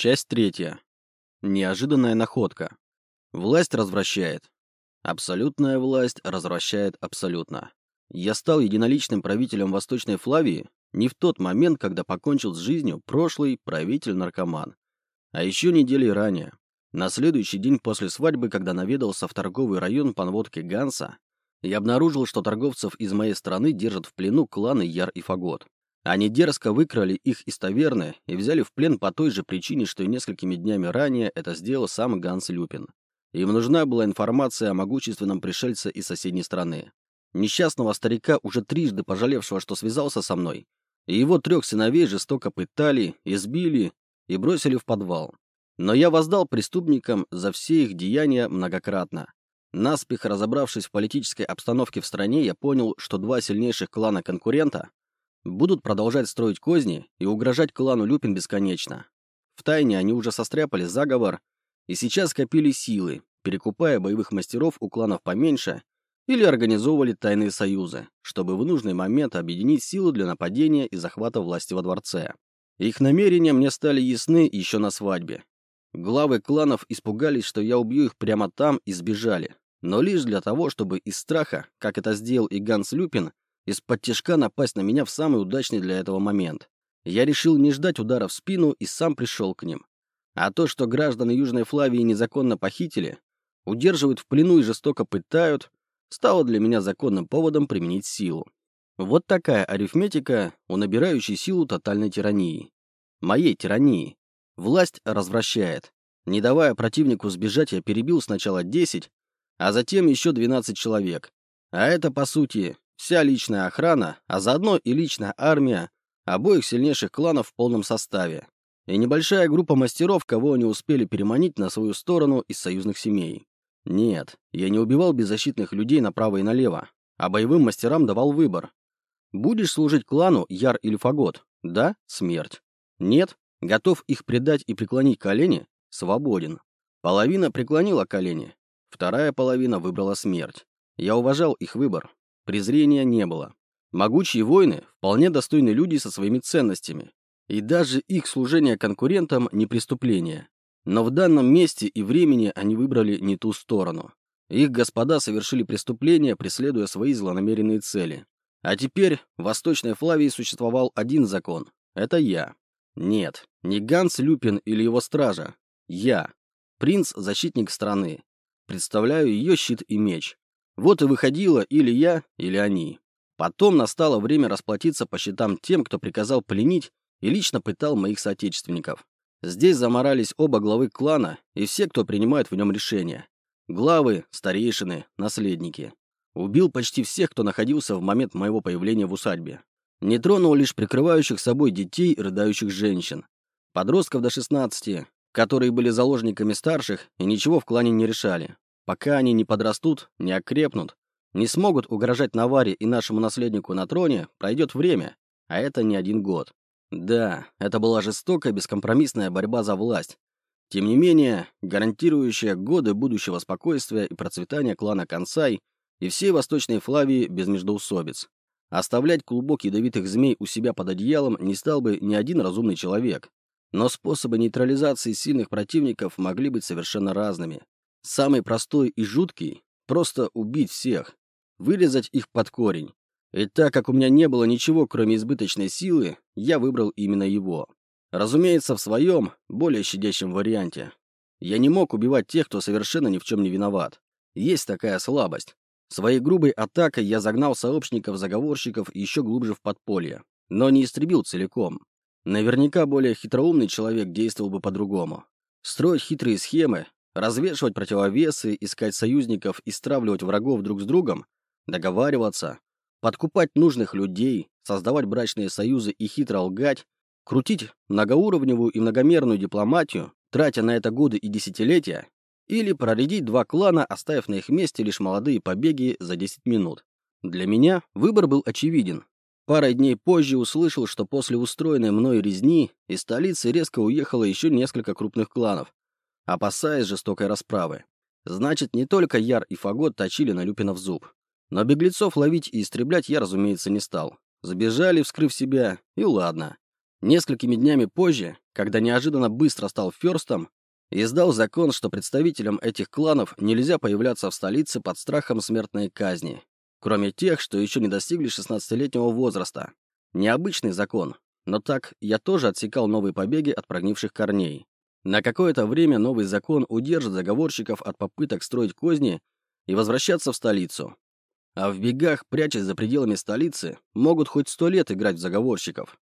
Часть третья. Неожиданная находка. Власть развращает. Абсолютная власть развращает абсолютно. Я стал единоличным правителем Восточной Флавии не в тот момент, когда покончил с жизнью прошлый правитель-наркоман, а еще недели ранее. На следующий день после свадьбы, когда наведался в торговый район по Ганса, я обнаружил, что торговцев из моей страны держат в плену кланы Яр и Фагот. Они дерзко выкрали их из таверны и взяли в плен по той же причине, что и несколькими днями ранее это сделал сам Ганс Люпин. Им нужна была информация о могущественном пришельце из соседней страны. Несчастного старика, уже трижды пожалевшего, что связался со мной, и его трех сыновей жестоко пытали, избили и бросили в подвал. Но я воздал преступникам за все их деяния многократно. Наспех разобравшись в политической обстановке в стране, я понял, что два сильнейших клана конкурента будут продолжать строить козни и угрожать клану Люпин бесконечно. Втайне они уже состряпали заговор и сейчас копили силы, перекупая боевых мастеров у кланов поменьше или организовывали тайные союзы, чтобы в нужный момент объединить силу для нападения и захвата власти во дворце. Их намерения мне стали ясны еще на свадьбе. Главы кланов испугались, что я убью их прямо там и сбежали. Но лишь для того, чтобы из страха, как это сделал и Ганс Люпин, из-под тяжка напасть на меня в самый удачный для этого момент. Я решил не ждать удара в спину и сам пришел к ним. А то, что граждан Южной Флавии незаконно похитили, удерживают в плену и жестоко пытают, стало для меня законным поводом применить силу. Вот такая арифметика у набирающей силу тотальной тирании. Моей тирании. Власть развращает. Не давая противнику сбежать, я перебил сначала 10, а затем еще 12 человек. А это, по сути, вся личная охрана, а заодно и личная армия обоих сильнейших кланов в полном составе. И небольшая группа мастеров, кого они успели переманить на свою сторону из союзных семей. Нет, я не убивал беззащитных людей направо и налево, а боевым мастерам давал выбор. Будешь служить клану Яр или Фагот? Да? Смерть. Нет? Готов их предать и преклонить колени? Свободен. Половина преклонила колени, вторая половина выбрала смерть. Я уважал их выбор. Презрения не было. Могучие воины – вполне достойны люди со своими ценностями. И даже их служение конкурентам – не преступление. Но в данном месте и времени они выбрали не ту сторону. Их господа совершили преступление, преследуя свои злонамеренные цели. А теперь в Восточной Флавии существовал один закон. Это я. Нет, не Ганс Люпин или его стража. Я. Принц-защитник страны. Представляю ее щит и меч. Вот и выходило или я, или они. Потом настало время расплатиться по счетам тем, кто приказал пленить и лично пытал моих соотечественников. Здесь заморались оба главы клана и все, кто принимает в нем решения. Главы, старейшины, наследники. Убил почти всех, кто находился в момент моего появления в усадьбе. Не тронул лишь прикрывающих собой детей и рыдающих женщин. Подростков до 16, которые были заложниками старших и ничего в клане не решали. Пока они не подрастут, не окрепнут, не смогут угрожать Наваре и нашему наследнику на троне, пройдет время, а это не один год. Да, это была жестокая, бескомпромиссная борьба за власть. Тем не менее, гарантирующая годы будущего спокойствия и процветания клана Консай и всей Восточной Флавии без междоусобиц. Оставлять клубок ядовитых змей у себя под одеялом не стал бы ни один разумный человек. Но способы нейтрализации сильных противников могли быть совершенно разными. Самый простой и жуткий – просто убить всех, вырезать их под корень, и так как у меня не было ничего, кроме избыточной силы, я выбрал именно его. Разумеется, в своем, более щадящем варианте. Я не мог убивать тех, кто совершенно ни в чем не виноват. Есть такая слабость. Своей грубой атакой я загнал сообщников-заговорщиков еще глубже в подполье, но не истребил целиком. Наверняка более хитроумный человек действовал бы по-другому. Строить хитрые схемы, развешивать противовесы, искать союзников и стравливать врагов друг с другом, договариваться, подкупать нужных людей, создавать брачные союзы и хитро лгать, крутить многоуровневую и многомерную дипломатию, тратя на это годы и десятилетия, или проредить два клана, оставив на их месте лишь молодые побеги за 10 минут. Для меня выбор был очевиден. Парой дней позже услышал, что после устроенной мной резни из столицы резко уехало еще несколько крупных кланов, опасаясь жестокой расправы. Значит, не только Яр и Фагот точили на Люпина в зуб. Но беглецов ловить и истреблять я, разумеется, не стал. Забежали, вскрыв себя, и ладно. Несколькими днями позже, когда неожиданно быстро стал ферстом, издал закон, что представителям этих кланов нельзя появляться в столице под страхом смертной казни, кроме тех, что еще не достигли 16-летнего возраста. Необычный закон, но так я тоже отсекал новые побеги от прогнивших корней. На какое-то время новый закон удержит заговорщиков от попыток строить козни и возвращаться в столицу. А в бегах, прячась за пределами столицы, могут хоть сто лет играть в заговорщиков.